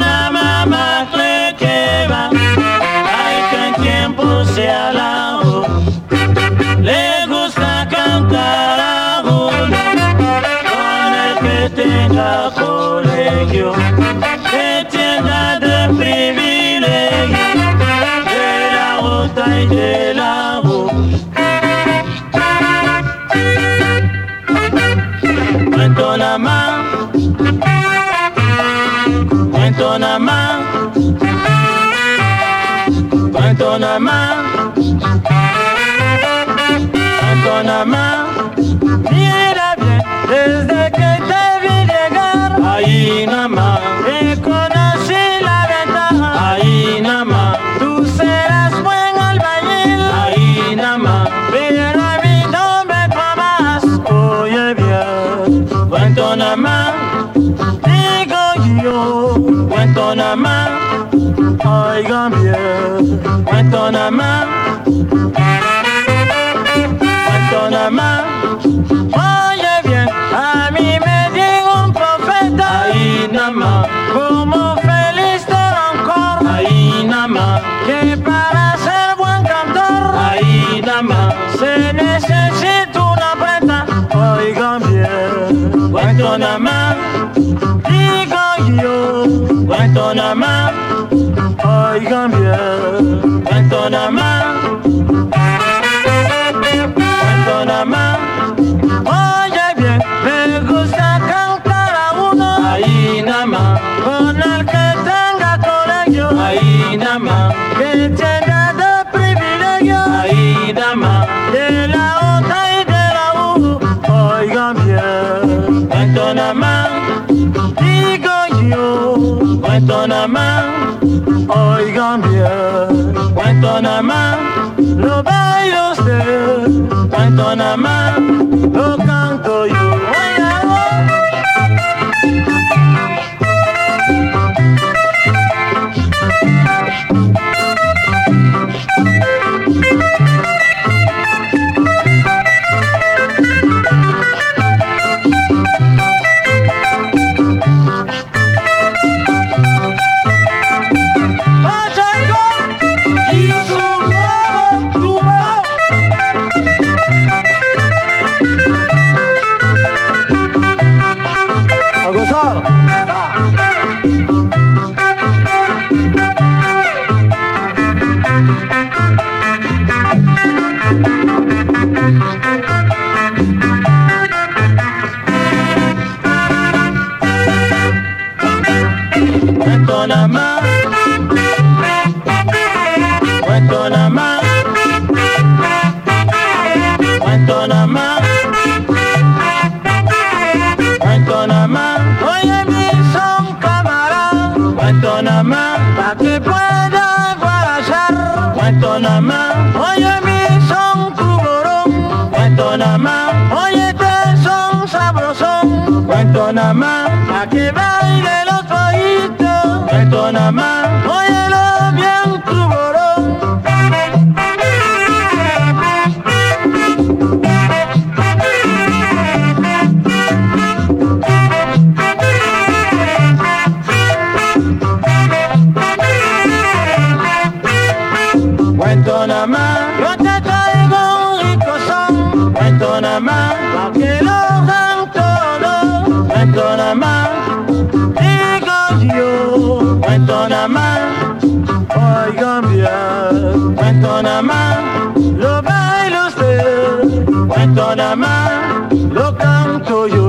Nada más más que va. Hay que tiempo se alabo. Le gusta cantar a uno el que tenga colegio. Nada más. Mira bien, desde que te vi llegar, ahí nada más, y conocí la ventaja, ahí nada más. Tú serás buen albañil, ahí nada más, pero a mí no me oye bien, nada más, digo yo, nada más, oigan bien, más. Oye bien, a mí me dijo un profeta, ahí nada más, como feliz de Rancor, ahí nada más, que para ser buen cantor, ahí nada más, se necesita una preta, oigan bien, más, digo yo, cuento nada más, oigan bien, cuento nada más, nada más Oigan bien. Cuento nada más Lo baila usted Cuento nada más Cuento nada más. Cuento nada más. Cuento nada más. Cuento nada más. Oye, mi son camarada. Cuento nada más. Pa' que pueda guarachar. Cuento nada más. Oye, mi son cuborón. Cuento nada más. Oye, te son sabrosón. Cuento nada más. Pa' que baile Panamá, hoy Gambia, Panamá, lo baila usted, Panamá, lo canto yo.